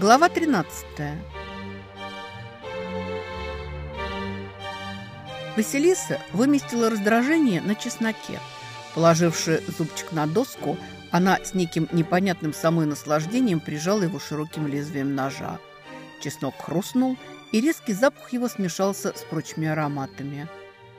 Глава 13. Василиса выместила раздражение на чесноке. Положивши зубчик на доску, она с неким непонятным самой наслаждением прижала его широким лезвием ножа. Чеснок хрустнул, и резкий запах его смешался с прочими ароматами.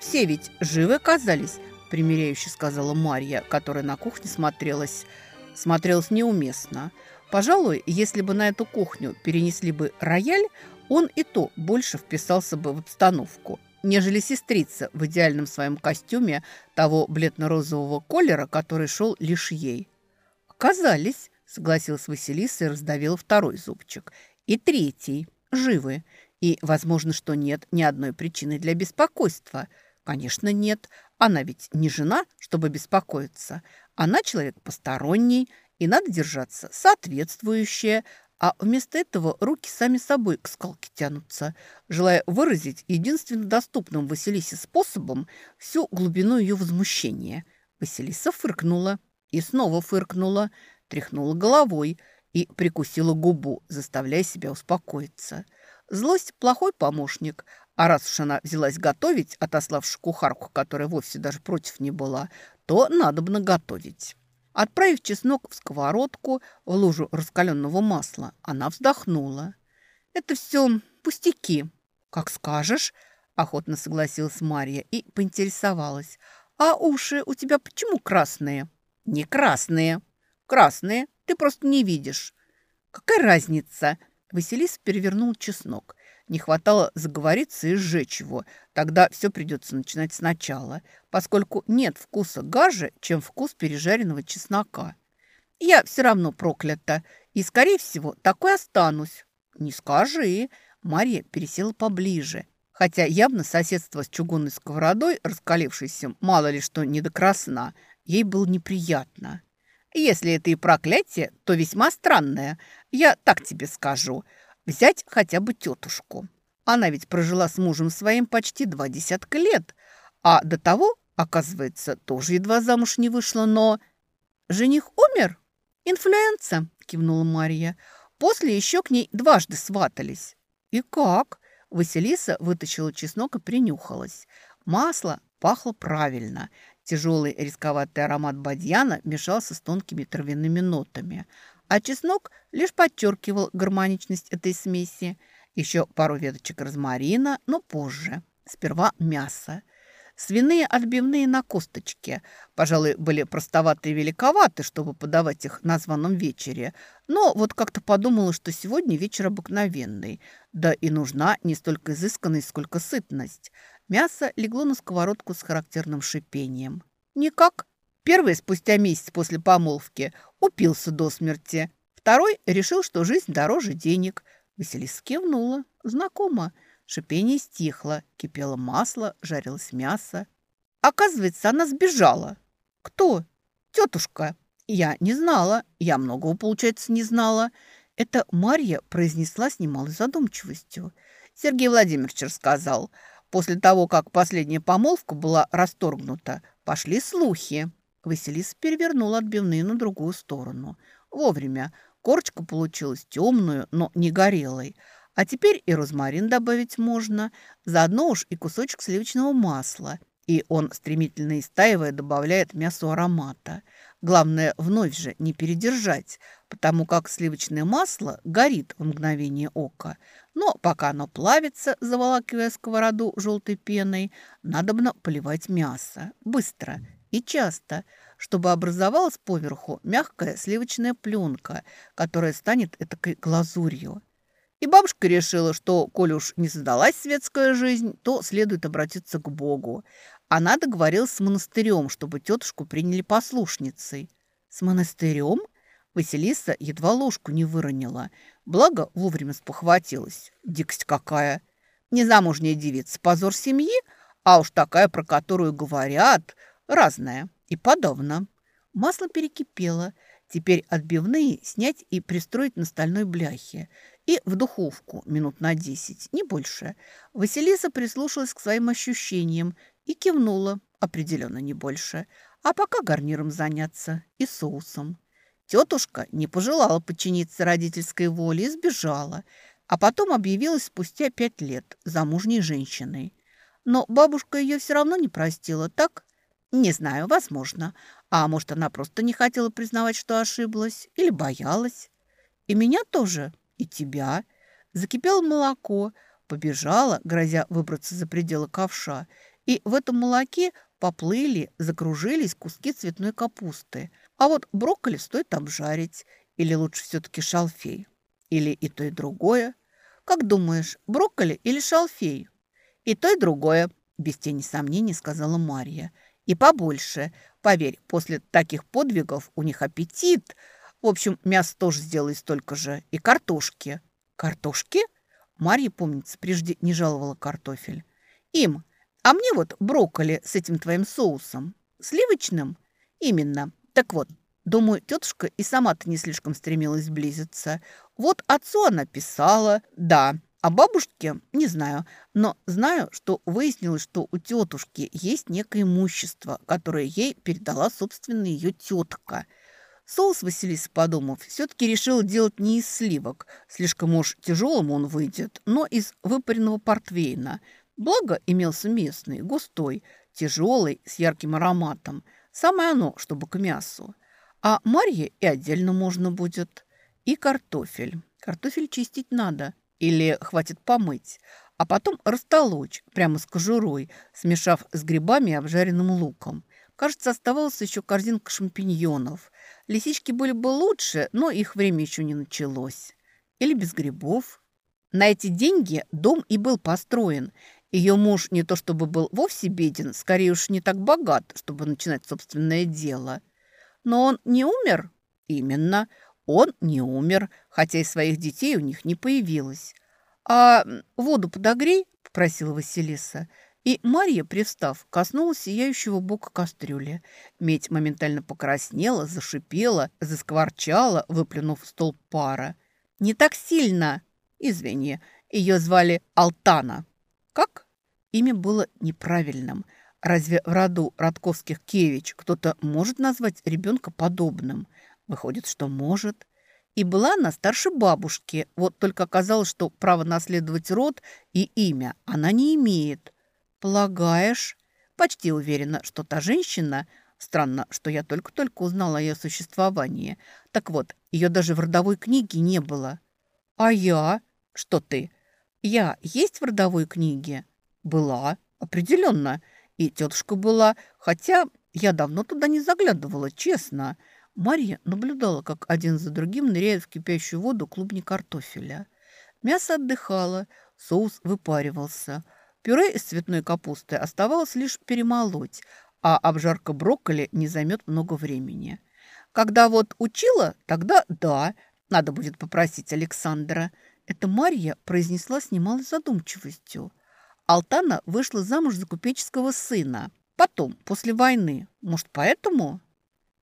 «Все ведь живы оказались», – примиряюще сказала Марья, которая на кухне смотрелась, смотрелась неуместно – Пожалуй, если бы на эту кухню перенесли бы рояль, он и то больше вписался бы в обстановку, нежели сестрица в идеальном своем костюме того бледно-розового колера, который шел лишь ей. «Оказались», — согласилась Василиса и раздавила второй зубчик. «И третий. Живы. И, возможно, что нет ни одной причины для беспокойства. Конечно, нет. Она ведь не жена, чтобы беспокоиться. Она человек посторонний, и надо держаться соответствующее, а вместо этого руки сами собой к скалке тянутся, желая выразить единственно доступным Василисе способом всю глубину ее возмущения. Василиса фыркнула и снова фыркнула, тряхнула головой и прикусила губу, заставляя себя успокоиться. Злость – плохой помощник, а раз уж она взялась готовить, отославши кухарку, которая вовсе даже против не была, то надо бы наготовить. Отправив чеснок в сковородку, в лужу раскаленного масла, она вздохнула. «Это все пустяки». «Как скажешь», – охотно согласилась Марья и поинтересовалась. «А уши у тебя почему красные?» «Не красные». «Красные. Ты просто не видишь». «Какая разница?» Василиса перевернул чеснок. Не хватало заговориться и сжечь его. Тогда все придется начинать сначала, поскольку нет вкуса гаже, чем вкус пережаренного чеснока. Я все равно проклята, и, скорее всего, такой останусь. Не скажи. Марья пересела поближе, хотя явно соседство с чугунной сковородой, раскалившейся мало ли что не до красна, ей было неприятно. Если это и проклятие, то весьма странное. Я так тебе скажу – Взять хотя бы тетушку. Она ведь прожила с мужем своим почти два десятка лет, а до того, оказывается, тоже едва замуж не вышла, но... «Жених умер?» «Инфлюенса», — кивнула Мария. «После еще к ней дважды сватались». «И как?» Василиса вытащила чеснок и принюхалась. Масло пахло правильно. Тяжелый рисковатый аромат бадьяна мешался с тонкими травяными нотами а чеснок лишь подчеркивал гармоничность этой смеси. Еще пару веточек розмарина, но позже. Сперва мясо. Свиные отбивные на косточке. Пожалуй, были простоваты и великоваты, чтобы подавать их на званом вечере. Но вот как-то подумала, что сегодня вечер обыкновенный. Да и нужна не столько изысканность, сколько сытность. Мясо легло на сковородку с характерным шипением. «Никак», Первый, спустя месяц после помолвки, упился до смерти. Второй решил, что жизнь дороже денег. Василиса кивнула. Знакомо. Шипение стихло, кипело масло, жарилось мясо. Оказывается, она сбежала. Кто? Тетушка. Я не знала. Я многого, получается, не знала. Это Марья произнесла с немалой задумчивостью. Сергей Владимирович рассказал. После того, как последняя помолвка была расторгнута, пошли слухи. Василиса перевернула отбивные на другую сторону. Вовремя. Корочка получилась темную, но не горелой. А теперь и розмарин добавить можно. Заодно уж и кусочек сливочного масла. И он, стремительно истаивая, добавляет мясу аромата. Главное, вновь же не передержать, потому как сливочное масло горит в мгновение ока. Но пока оно плавится, заволакивая сковороду желтой пеной, надо бы поливать мясо. Быстро и часто, чтобы образовалась поверху мягкая сливочная пленка, которая станет этакой глазурью. И бабушка решила, что, коль уж не задалась светская жизнь, то следует обратиться к Богу. Она договорилась с монастырем, чтобы тетушку приняли послушницей. С монастырем? Василиса едва ложку не выронила. Благо, вовремя спохватилась. Дикость какая! Незамужняя девица, позор семьи, а уж такая, про которую говорят – Разное. И подобно. Масло перекипело. Теперь отбивные снять и пристроить на стальной бляхе. И в духовку минут на десять, не больше. Василиса прислушалась к своим ощущениям и кивнула. Определенно не больше. А пока гарниром заняться и соусом. Тетушка не пожелала подчиниться родительской воле и сбежала, а потом объявилась спустя пять лет замужней женщиной. Но бабушка ее все равно не простила, так? Не знаю, возможно. А может, она просто не хотела признавать, что ошиблась, или боялась. И меня тоже, и тебя. Закипело молоко, побежала, грозя выбраться за пределы ковша, и в этом молоке поплыли, закружились куски цветной капусты. А вот брокколи стоит обжарить, или лучше все-таки шалфей, или и то, и другое. Как думаешь, брокколи или шалфей? И то, и другое, без тени сомнений сказала Марья. И побольше. Поверь, после таких подвигов у них аппетит. В общем, мясо тоже сделай столько же. И картошки. Картошки? Марья, помнится, прежде не жаловала картофель. Им. А мне вот брокколи с этим твоим соусом. Сливочным? Именно. Так вот, думаю, тетушка и сама-то не слишком стремилась сблизиться. Вот отцу она писала, да, а бабушке не знаю, но знаю, что выяснилось, что у тетушки есть некое имущество, которое ей передала, собственно, ее тетка. Соус Василиса, подумав, все-таки решил делать не из сливок, слишком уж тяжелым он выйдет, но из выпаренного портвейна. Благо имелся местный, густой, тяжелый, с ярким ароматом. Самое оно, чтобы к мясу. А Марье и отдельно можно будет. И картофель. Картофель чистить надо – или хватит помыть, а потом растолочь прямо с кожурой, смешав с грибами и обжаренным луком. Кажется, оставалась еще корзинка шампиньонов. Лисички были бы лучше, но их время еще не началось. Или без грибов. На эти деньги дом и был построен. Ее муж не то чтобы был вовсе беден, скорее уж не так богат, чтобы начинать собственное дело. Но он не умер? Именно. Он не умер, хотя и своих детей у них не появилось. «А воду подогрей», – попросила Василиса. И Марья, привстав, коснулась сияющего бока кастрюли. Медь моментально покраснела, зашипела, заскворчала, выплюнув столб пара. «Не так сильно!» «Извини, ее звали Алтана». «Как?» Имя было неправильным. Разве в роду Радковских Кевич кто-то может назвать ребенка подобным – Выходит, что может. И была она старше бабушки. Вот только оказалось, что право наследовать род и имя она не имеет. Полагаешь? Почти уверена, что та женщина... Странно, что я только-только узнала о ее существовании. Так вот, ее даже в родовой книге не было. А я? Что ты? Я есть в родовой книге? Была, определенно. И тетушка была, хотя я давно туда не заглядывала, честно. Марья наблюдала, как один за другим ныряет в кипящую воду клубни картофеля. Мясо отдыхало, соус выпаривался. Пюре из цветной капусты оставалось лишь перемолоть, а обжарка брокколи не займет много времени. Когда вот учила, тогда да, надо будет попросить Александра. Это Марья произнесла с немалой задумчивостью. Алтана вышла замуж за купеческого сына. Потом, после войны. Может, поэтому?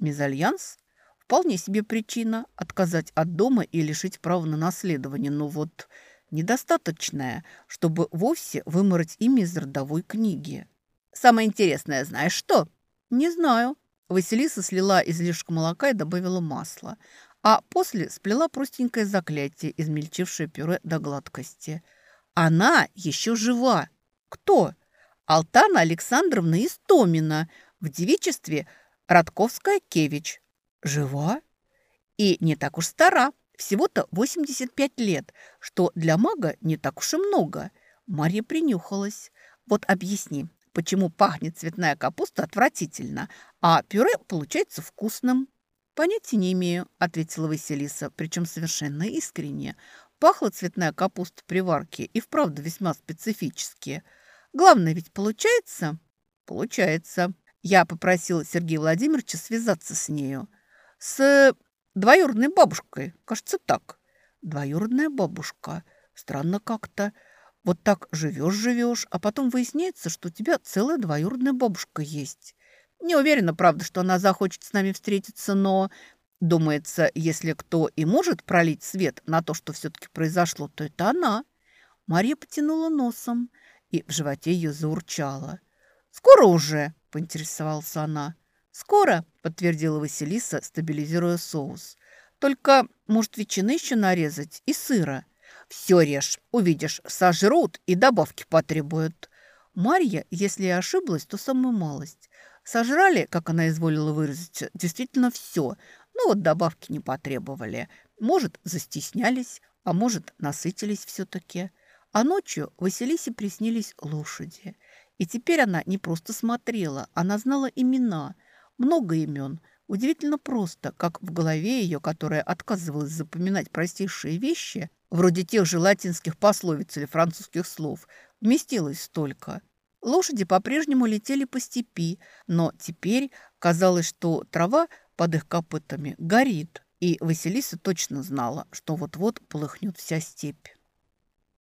Мезальянс? Вполне себе причина отказать от дома и лишить права на наследование, но вот недостаточная, чтобы вовсе вымороть имя из родовой книги. Самое интересное, знаешь что? Не знаю. Василиса слила излишек молока и добавила масла, а после сплела простенькое заклятие, измельчившее пюре до гладкости. Она еще жива. Кто? Алтана Александровна Истомина в девичестве Радковская Кевич. Жива? И не так уж стара. Всего-то 85 лет, что для мага не так уж и много. Марья принюхалась. Вот объясни, почему пахнет цветная капуста отвратительно, а пюре получается вкусным? «Понятия не имею», — ответила Василиса, причем совершенно искренне. Пахла цветная капуста при варке и вправду весьма специфически. Главное ведь получается? Получается. Я попросила Сергея Владимировича связаться с нею. С двоюродной бабушкой, кажется, так. Двоюродная бабушка. Странно как-то. Вот так живешь-живешь, а потом выясняется, что у тебя целая двоюродная бабушка есть. Не уверена, правда, что она захочет с нами встретиться, но, думается, если кто и может пролить свет на то, что все-таки произошло, то это она. Мария потянула носом, и в животе ее заурчало. «Скоро уже?» – поинтересовалась она. «Скоро», – подтвердила Василиса, стабилизируя соус. «Только, может, ветчины еще нарезать и сыра?» «Все режь, увидишь, сожрут и добавки потребуют». Марья, если и ошиблась, то самую малость. Сожрали, как она изволила выразить, действительно все, ну вот добавки не потребовали. Может, застеснялись, а может, насытились все-таки. А ночью Василисе приснились лошади. И теперь она не просто смотрела, она знала имена, много имен. Удивительно просто, как в голове ее, которая отказывалась запоминать простейшие вещи, вроде тех же латинских пословиц или французских слов, вместилось столько. Лошади по-прежнему летели по степи, но теперь казалось, что трава под их копытами горит, и Василиса точно знала, что вот-вот полыхнет вся степь.